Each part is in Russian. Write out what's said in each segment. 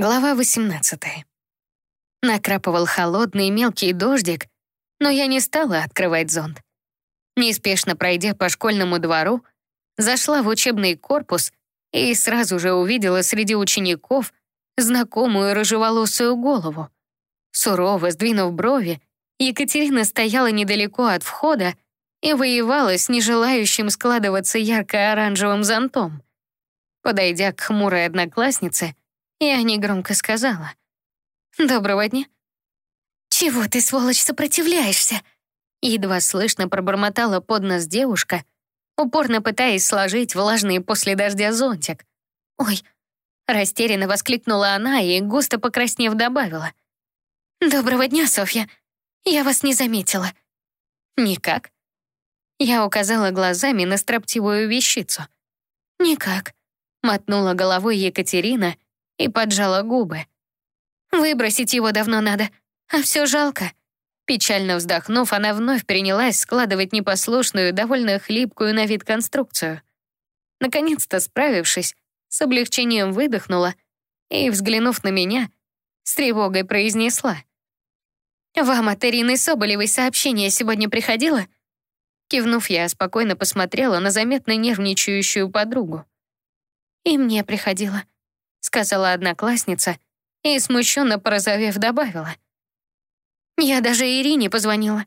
Глава 18. Накрапывал холодный мелкий дождик, но я не стала открывать зонт. Неспешно пройдя по школьному двору, зашла в учебный корпус и сразу же увидела среди учеников знакомую рыжеволосую голову. Сурово сдвинув брови, Екатерина стояла недалеко от входа и воевала с нежелающим складываться ярко-оранжевым зонтом. Подойдя к хмурой однокласснице, я негромко сказала. «Доброго дня». «Чего ты, сволочь, сопротивляешься?» Едва слышно пробормотала под нос девушка, упорно пытаясь сложить влажный после дождя зонтик. «Ой!» Растерянно воскликнула она и, густо покраснев, добавила. «Доброго дня, Софья. Я вас не заметила». «Никак». Я указала глазами на строптивую вещицу. «Никак», — мотнула головой Екатерина и поджала губы. «Выбросить его давно надо, а все жалко». Печально вздохнув, она вновь принялась складывать непослушную, довольно хлипкую на вид конструкцию. Наконец-то справившись, с облегчением выдохнула и, взглянув на меня, с тревогой произнесла. «Вам от Ирины Соболевой сообщение сегодня приходило?» Кивнув, я спокойно посмотрела на заметно нервничающую подругу. «И мне приходило», — сказала одноклассница и, смущенно порозовев, добавила. «Я даже Ирине позвонила.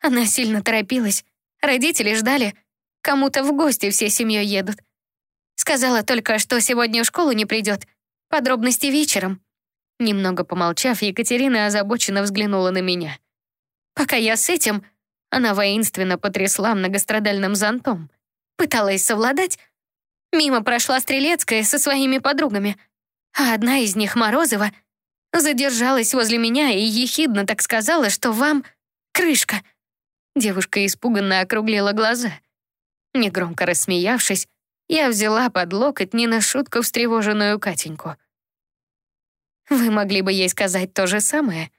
Она сильно торопилась. Родители ждали. Кому-то в гости всей семьей едут. Сказала только, что сегодня в школу не придет. Подробности вечером». Немного помолчав, Екатерина озабоченно взглянула на меня. «Пока я с этим...» Она воинственно потрясла многострадальным зонтом. Пыталась совладать. Мимо прошла Стрелецкая со своими подругами а одна из них, Морозова, задержалась возле меня и ехидно так сказала, что вам крышка. Девушка испуганно округлила глаза. Негромко рассмеявшись, я взяла под локоть не на шутку встревоженную Катеньку. Вы могли бы ей сказать то же самое.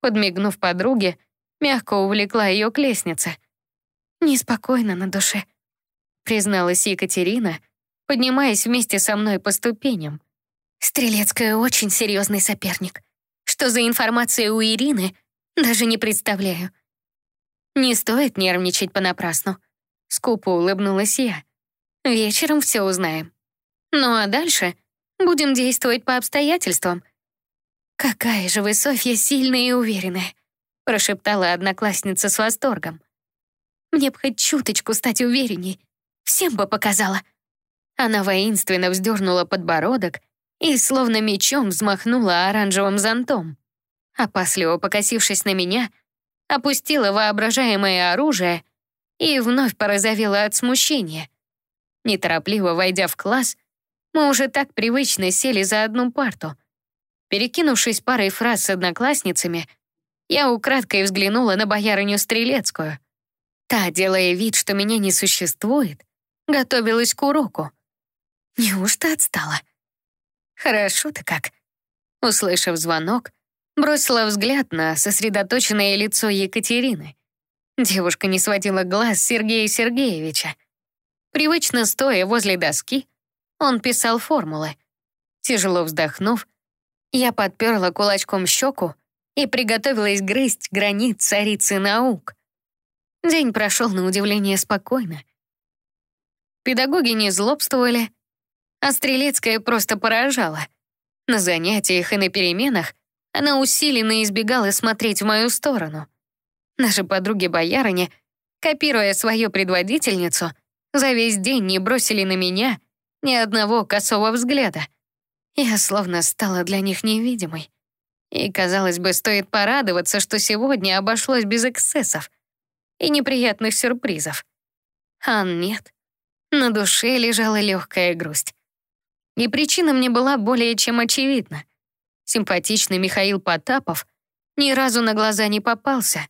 Подмигнув подруге, мягко увлекла ее к лестнице. Неспокойно на душе, призналась Екатерина, поднимаясь вместе со мной по ступеням. Стрелецкая очень серьезный соперник. Что за информация у Ирины, даже не представляю. Не стоит нервничать понапрасну. Скупо улыбнулась я. Вечером все узнаем. Ну а дальше будем действовать по обстоятельствам. «Какая же вы, Софья, сильная и уверенная», прошептала одноклассница с восторгом. «Мне б хоть чуточку стать уверенней. Всем бы показала». Она воинственно вздернула подбородок и словно мечом взмахнула оранжевым зонтом. Опасливо покосившись на меня, опустила воображаемое оружие и вновь порозовела от смущения. Неторопливо войдя в класс, мы уже так привычно сели за одну парту. Перекинувшись парой фраз с одноклассницами, я украдкой взглянула на боярыню Стрелецкую. Та, делая вид, что меня не существует, готовилась к уроку. Неужто отстала? Хорошо-то как. Услышав звонок, бросила взгляд на сосредоточенное лицо Екатерины. Девушка не сводила глаз Сергея Сергеевича. Привычно стоя возле доски, он писал формулы. Тяжело вздохнув, я подперла кулачком щеку и приготовилась грызть гранит царицы наук. День прошел на удивление спокойно. Педагоги не злобствовали, а Стрелецкая просто поражала. На занятиях и на переменах она усиленно избегала смотреть в мою сторону. Наши подруги-боярыни, копируя свою предводительницу, за весь день не бросили на меня ни одного косого взгляда. Я словно стала для них невидимой. И, казалось бы, стоит порадоваться, что сегодня обошлось без эксцессов и неприятных сюрпризов. А нет, на душе лежала легкая грусть. И причина мне была более чем очевидна. Симпатичный Михаил Потапов ни разу на глаза не попался.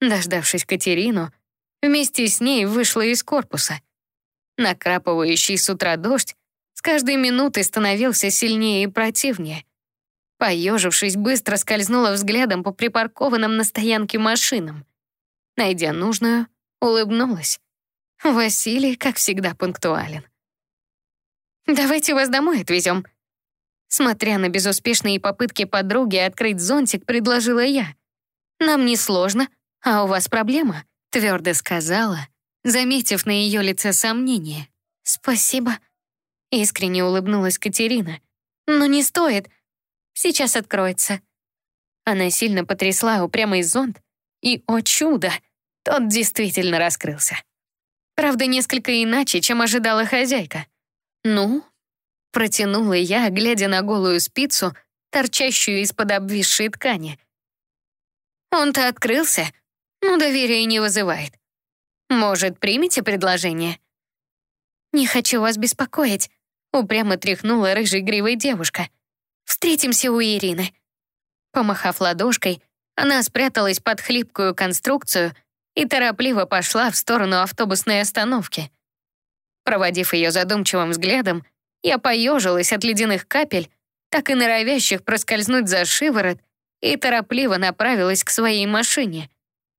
Дождавшись Катерину, вместе с ней вышла из корпуса. Накрапывающий с утра дождь с каждой минутой становился сильнее и противнее. Поежившись, быстро скользнула взглядом по припаркованным на стоянке машинам. Найдя нужную, улыбнулась. Василий, как всегда, пунктуален. «Давайте вас домой отвезем». Смотря на безуспешные попытки подруги открыть зонтик, предложила я. «Нам не сложно, а у вас проблема», — твердо сказала, заметив на ее лице сомнение. «Спасибо», — искренне улыбнулась Катерина. «Но не стоит. Сейчас откроется». Она сильно потрясла упрямый зонт, и, о чудо, тот действительно раскрылся. Правда, несколько иначе, чем ожидала хозяйка. «Ну?» — протянула я, глядя на голую спицу, торчащую из-под обвисшей ткани. «Он-то открылся, но доверия не вызывает. Может, примите предложение?» «Не хочу вас беспокоить», — упрямо тряхнула рыжей гривой девушка. «Встретимся у Ирины». Помахав ладошкой, она спряталась под хлипкую конструкцию и торопливо пошла в сторону автобусной остановки. Проводив ее задумчивым взглядом, я поежилась от ледяных капель, так и норовящих проскользнуть за шиворот, и торопливо направилась к своей машине.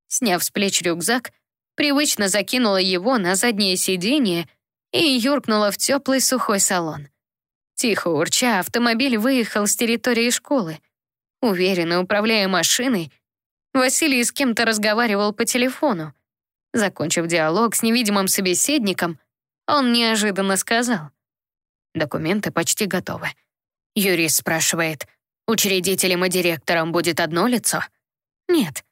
Сняв с плеч рюкзак, привычно закинула его на заднее сиденье и юркнула в теплый сухой салон. Тихо урча, автомобиль выехал с территории школы. Уверенно управляя машиной, Василий с кем-то разговаривал по телефону. Закончив диалог с невидимым собеседником, он неожиданно сказал. «Документы почти готовы». Юрист спрашивает, учредителем и директором будет одно лицо? «Нет.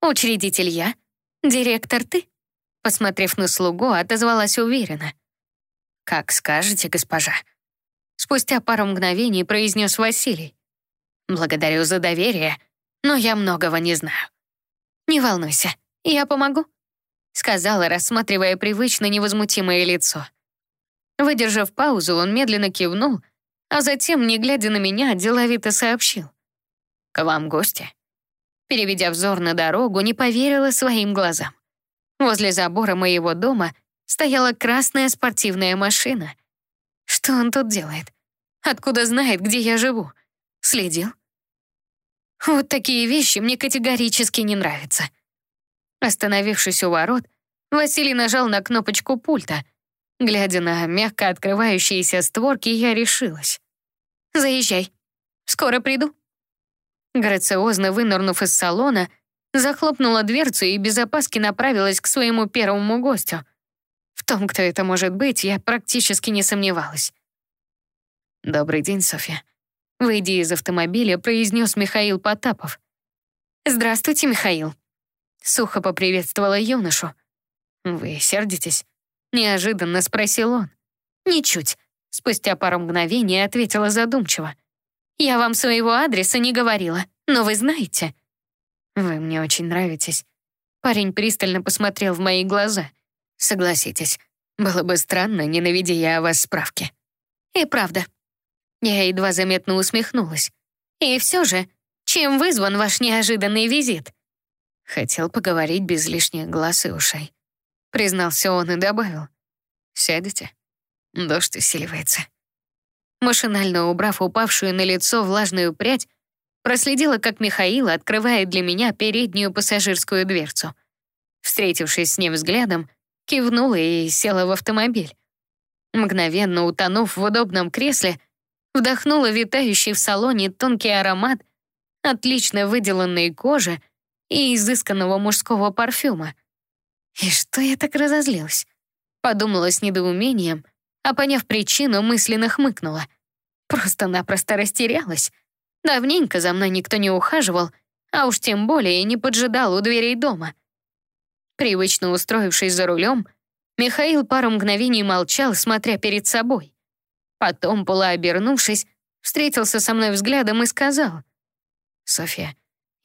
Учредитель я, директор ты». Посмотрев на слугу, отозвалась уверенно. «Как скажете, госпожа». Спустя пару мгновений произнес Василий. «Благодарю за доверие, но я многого не знаю». «Не волнуйся, я помогу», сказала, рассматривая привычно невозмутимое лицо. Выдержав паузу, он медленно кивнул, а затем, не глядя на меня, деловито сообщил. «К вам гости». Переведя взор на дорогу, не поверила своим глазам. Возле забора моего дома стояла красная спортивная машина. Что он тут делает? Откуда знает, где я живу? Следил? Вот такие вещи мне категорически не нравятся. Остановившись у ворот, Василий нажал на кнопочку пульта. Глядя на мягко открывающиеся створки, я решилась. «Заезжай. Скоро приду». Грациозно вынырнув из салона, захлопнула дверцу и без опаски направилась к своему первому гостю. В том, кто это может быть, я практически не сомневалась. «Добрый день, Софья», Выйдя из автомобиля, произнес Михаил Потапов. «Здравствуйте, Михаил». Сухо поприветствовала юношу. «Вы сердитесь?» Неожиданно спросил он. «Ничуть», — спустя пару мгновений ответила задумчиво. «Я вам своего адреса не говорила, но вы знаете». «Вы мне очень нравитесь». Парень пристально посмотрел в мои глаза. «Согласитесь, было бы странно, не я о вас справки». «И правда, я едва заметно усмехнулась. «И все же, чем вызван ваш неожиданный визит?» Хотел поговорить без лишних глаз и ушей. Признался он и добавил. «Сядете? Дождь усиливается». Машинально убрав упавшую на лицо влажную прядь, проследила, как Михаил открывает для меня переднюю пассажирскую дверцу. Встретившись с ним взглядом, кивнула и села в автомобиль. Мгновенно утонув в удобном кресле, вдохнула витающий в салоне тонкий аромат отлично выделанной кожи и изысканного мужского парфюма. И что я так разозлилась? Подумала с недоумением, а поняв причину, мысленно хмыкнула. Просто-напросто растерялась. Давненько за мной никто не ухаживал, а уж тем более не поджидал у дверей дома. Привычно устроившись за рулем, Михаил пару мгновений молчал, смотря перед собой. Потом, полуобернувшись, встретился со мной взглядом и сказал. «Софья,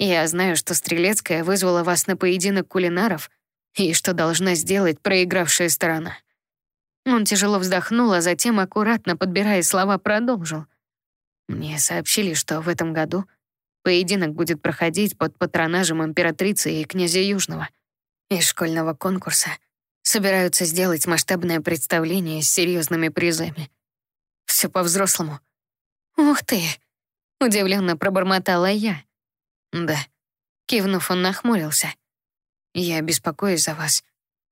я знаю, что Стрелецкая вызвала вас на поединок кулинаров и что должна сделать проигравшая сторона». Он тяжело вздохнул, а затем, аккуратно подбирая слова, продолжил. «Мне сообщили, что в этом году поединок будет проходить под патронажем императрицы и князя Южного. Из школьного конкурса собираются сделать масштабное представление с серьезными призами. Все по-взрослому. «Ух ты!» — удивленно пробормотала я. «Да». Кивнув, он нахмурился. «Я беспокоюсь за вас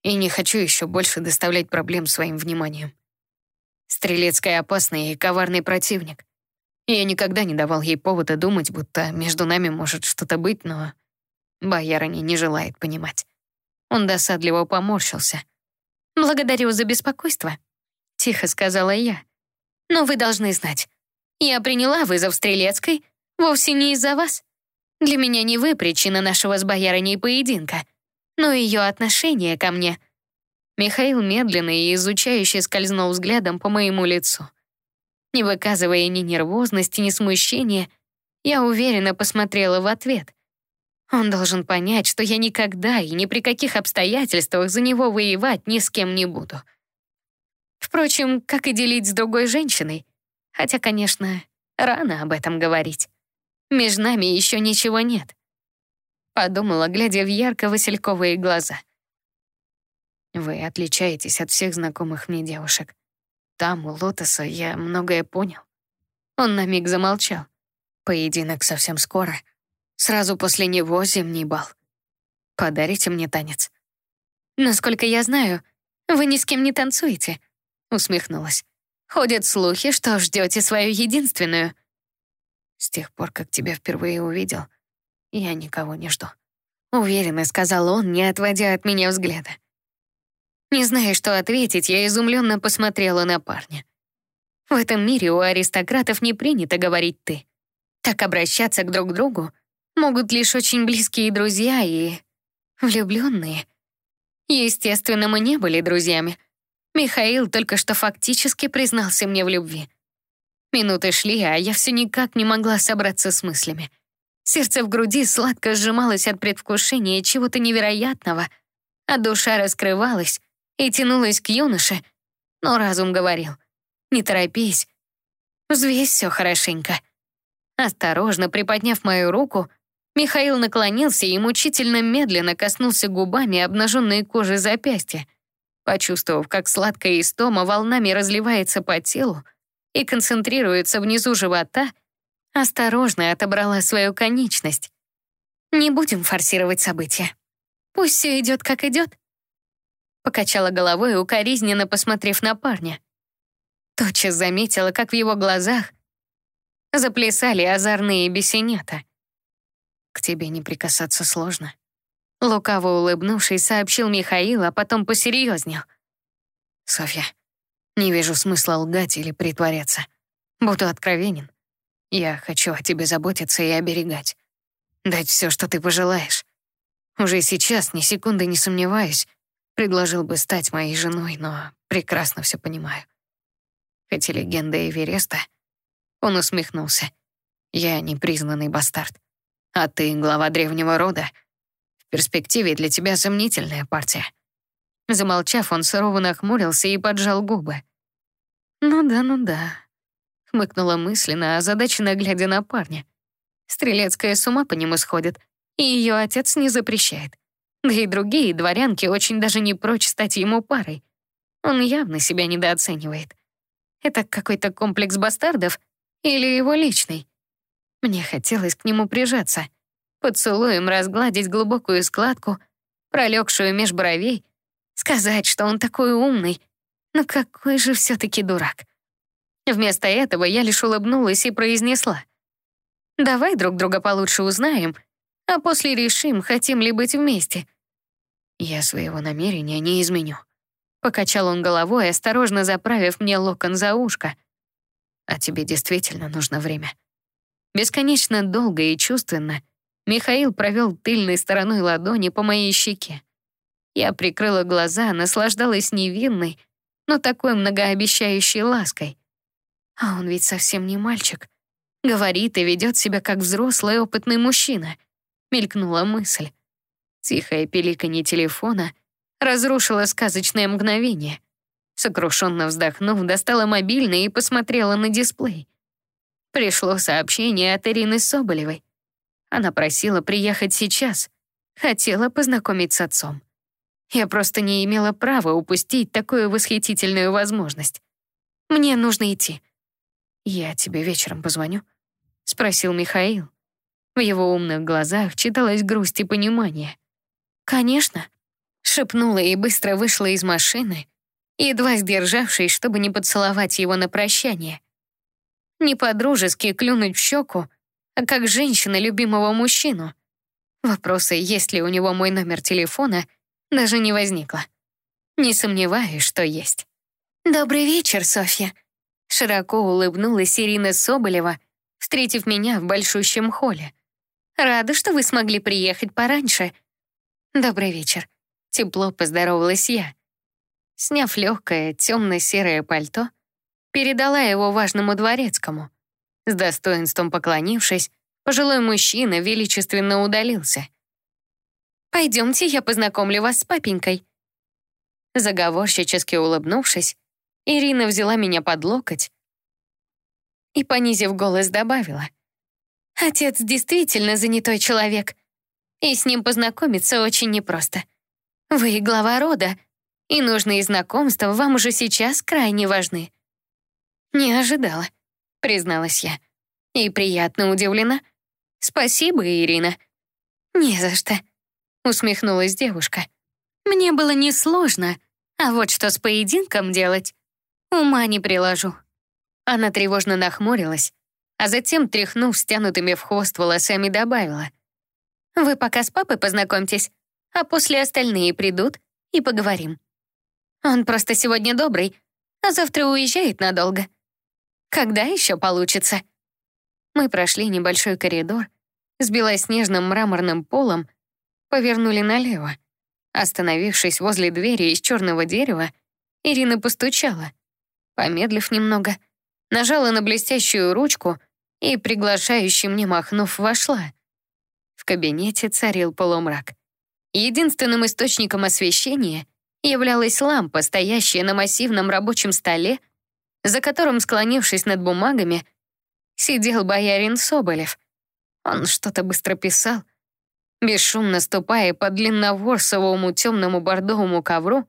и не хочу еще больше доставлять проблем своим вниманием. Стрелецкая опасный и коварный противник. Я никогда не давал ей повода думать, будто между нами может что-то быть, но боярыня не желает понимать. Он досадливо поморщился. «Благодарю за беспокойство», — тихо сказала я. «Но вы должны знать, я приняла вызов Стрелецкой вовсе не из-за вас. Для меня не вы причина нашего с боярыней поединка, но ее отношение ко мне». Михаил медленно и изучающе скользнул взглядом по моему лицу. Не выказывая ни нервозности, ни смущения, я уверенно посмотрела в ответ. Он должен понять, что я никогда и ни при каких обстоятельствах за него воевать ни с кем не буду. Впрочем, как и делить с другой женщиной. Хотя, конечно, рано об этом говорить. Между нами еще ничего нет. Подумала, глядя в ярко-васильковые глаза. Вы отличаетесь от всех знакомых мне девушек. Там, у Лотоса, я многое понял. Он на миг замолчал. Поединок совсем скоро. Сразу после него зимний бал. Подарите мне танец. Насколько я знаю, вы ни с кем не танцуете, усмехнулась. Ходят слухи, что ждете свою единственную. С тех пор, как тебя впервые увидел, я никого не жду. Уверенно сказал он, не отводя от меня взгляда. Не зная, что ответить, я изумленно посмотрела на парня. В этом мире у аристократов не принято говорить «ты». Так обращаться к друг другу могут лишь очень близкие друзья и влюбленные. Естественно, мы не были друзьями. Михаил только что фактически признался мне в любви. Минуты шли, а я все никак не могла собраться с мыслями. Сердце в груди сладко сжималось от предвкушения чего-то невероятного, а душа раскрывалась, и тянулась к юноше, но разум говорил, не торопись, взвесь все хорошенько. Осторожно приподняв мою руку, Михаил наклонился и мучительно медленно коснулся губами обнаженной кожи запястья. Почувствовав, как сладкая истома волнами разливается по телу и концентрируется внизу живота, осторожно отобрала свою конечность. Не будем форсировать события. Пусть все идет, как идет. Покачала головой, укоризненно посмотрев на парня. Тотчас заметила, как в его глазах заплясали озорные бесенята. «К тебе не прикасаться сложно», — лукаво улыбнувшись, сообщил Михаил, а потом посерьезнел. «Софья, не вижу смысла лгать или притворяться. Буду откровенен. Я хочу о тебе заботиться и оберегать. Дать все, что ты пожелаешь. Уже сейчас, ни секунды не сомневаюсь, Предложил бы стать моей женой, но прекрасно все понимаю. Хоть и легенда Эвереста, он усмехнулся. Я непризнанный бастард. А ты глава древнего рода. В перспективе для тебя сомнительная партия. Замолчав, он сурово нахмурился и поджал губы. «Ну да, ну да», — хмыкнула мысленно, озадаченно глядя на парня. Стрелецкая с ума по нему сходит, и ее отец не запрещает. Да и другие дворянки очень даже не прочь стать ему парой. Он явно себя недооценивает. Это какой-то комплекс бастардов или его личный? Мне хотелось к нему прижаться, поцелуем разгладить глубокую складку, пролегшую меж бровей, сказать, что он такой умный, но какой же все-таки дурак. Вместо этого я лишь улыбнулась и произнесла. «Давай друг друга получше узнаем, а после решим, хотим ли быть вместе. Я своего намерения не изменю. Покачал он головой, осторожно заправив мне локон за ушко. А тебе действительно нужно время. Бесконечно долго и чувственно Михаил провел тыльной стороной ладони по моей щеке. Я прикрыла глаза, наслаждалась невинной, но такой многообещающей лаской. А он ведь совсем не мальчик. Говорит и ведет себя как взрослый опытный мужчина. Мелькнула мысль. Тихое пиликанье телефона разрушило сказочное мгновение. Сокрушенно вздохнув, достала мобильный и посмотрела на дисплей. Пришло сообщение от Ирины Соболевой. Она просила приехать сейчас. Хотела познакомить с отцом. Я просто не имела права упустить такую восхитительную возможность. Мне нужно идти. «Я тебе вечером позвоню?» — спросил Михаил. В его умных глазах читалась грусть и понимание. «Конечно», — шепнула и быстро вышла из машины, едва сдержавшись, чтобы не поцеловать его на прощание. Не по-дружески клюнуть в щеку, а как женщина любимого мужчину. Вопроса, есть ли у него мой номер телефона, даже не возникло. Не сомневаюсь, что есть. «Добрый вечер, Софья», — широко улыбнулась Ирина Соболева, встретив меня в большущем холле. «Рада, что вы смогли приехать пораньше». «Добрый вечер», — тепло поздоровалась я. Сняв легкое темно-серое пальто, передала его важному дворецкому. С достоинством поклонившись, пожилой мужчина величественно удалился. «Пойдемте, я познакомлю вас с папенькой». Заговорщически улыбнувшись, Ирина взяла меня под локоть и, понизив голос, добавила. «Отец действительно занятой человек, и с ним познакомиться очень непросто. Вы глава рода, и нужные знакомства вам уже сейчас крайне важны. «Не ожидала», — призналась я. «И приятно удивлена. Спасибо, Ирина». «Не за что», — усмехнулась девушка. «Мне было несложно, а вот что с поединком делать, ума не приложу». Она тревожно нахмурилась, а затем, тряхнув стянутыми в хвост волосами, добавила. «Вы пока с папой познакомьтесь, а после остальные придут и поговорим. Он просто сегодня добрый, а завтра уезжает надолго. Когда еще получится? Мы прошли небольшой коридор с белоснежным мраморным полом, повернули налево. Остановившись возле двери из черного дерева, Ирина постучала. Помедлив немного, нажала на блестящую ручку и, приглашающий мне махнув, вошла. В кабинете царил полумрак. Единственным источником освещения являлась лампа, стоящая на массивном рабочем столе за которым, склонившись над бумагами, сидел боярин Соболев. Он что-то быстро писал. Бесшумно ступая по длинноворсовому темному бордовому ковру,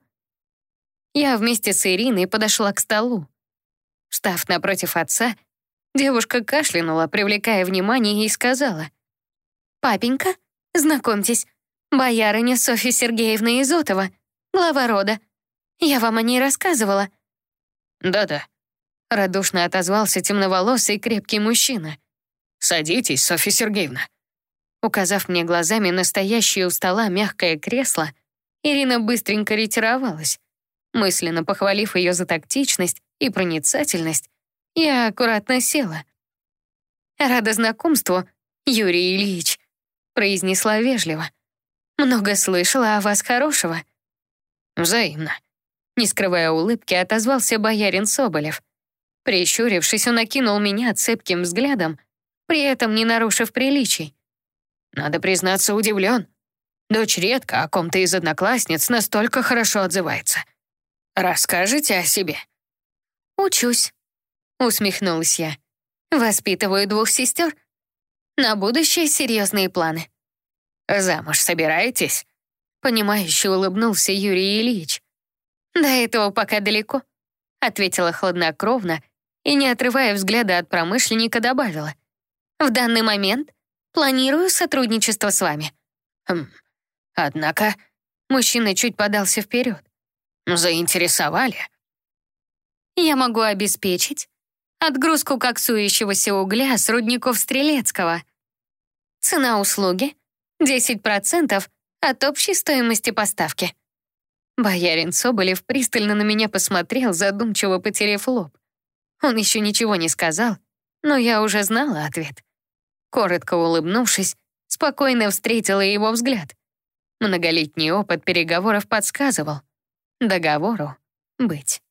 я вместе с Ириной подошла к столу. Встав напротив отца, девушка кашлянула, привлекая внимание, и сказала. «Папенька, знакомьтесь, боярыня Софья Сергеевна Изотова, глава рода. Я вам о ней рассказывала». «Да-да», Радушно отозвался темноволосый крепкий мужчина. «Садитесь, Софья Сергеевна». Указав мне глазами настоящее у стола мягкое кресло, Ирина быстренько ретировалась. Мысленно похвалив ее за тактичность и проницательность, я аккуратно села. «Рада знакомству, Юрий Ильич», — произнесла вежливо. «Много слышала о вас хорошего». «Взаимно», — не скрывая улыбки, отозвался боярин Соболев. Прищурившись, он окинул меня цепким взглядом, при этом не нарушив приличий. Надо признаться, удивлен. Дочь редко о ком-то из одноклассниц настолько хорошо отзывается. Расскажите о себе. «Учусь», — усмехнулась я. «Воспитываю двух сестер. На будущее серьезные планы». «Замуж собираетесь?» Понимающе улыбнулся Юрий Ильич. «До этого пока далеко», — ответила хладнокровно и, не отрывая взгляда от промышленника, добавила. «В данный момент планирую сотрудничество с вами». Хм. Однако мужчина чуть подался вперед. «Заинтересовали?» «Я могу обеспечить отгрузку коксующегося угля с рудников Стрелецкого. Цена услуги — 10% от общей стоимости поставки». Боярин Соболев пристально на меня посмотрел, задумчиво потеряв лоб. Он еще ничего не сказал, но я уже знала ответ. Коротко улыбнувшись, спокойно встретила его взгляд. Многолетний опыт переговоров подсказывал. Договору быть.